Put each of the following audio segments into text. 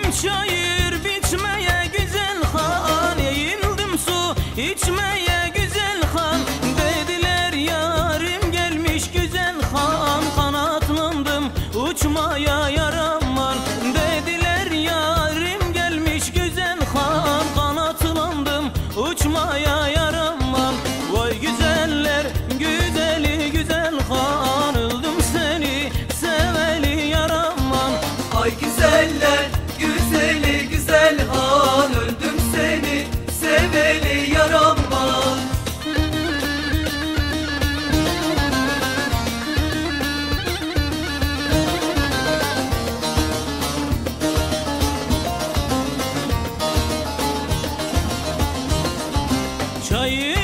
Eğildim çayır biçmeye güzel han Eğildim su içmeye güzel han Dediler yarim gelmiş güzel han Kanatlandım uçmaya yaraman Dediler yarim gelmiş güzel han Kanatlandım uçmaya yaraman Vay güzeller Çayır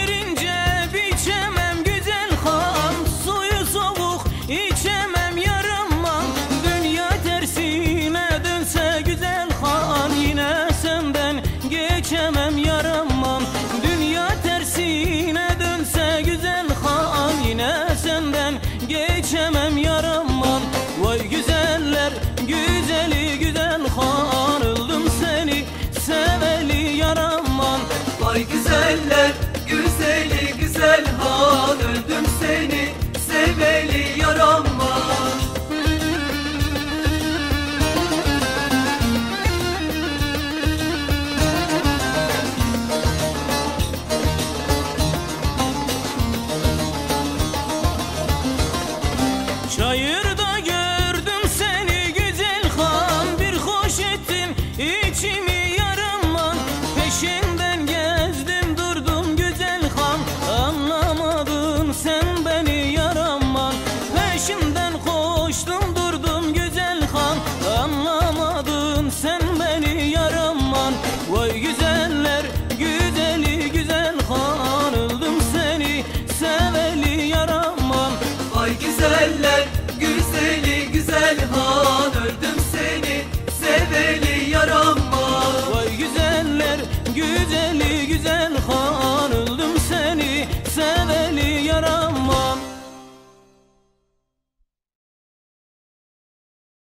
çayır aman öldüm seni seveli yaramaz. Vay güzeller güzeli güzel han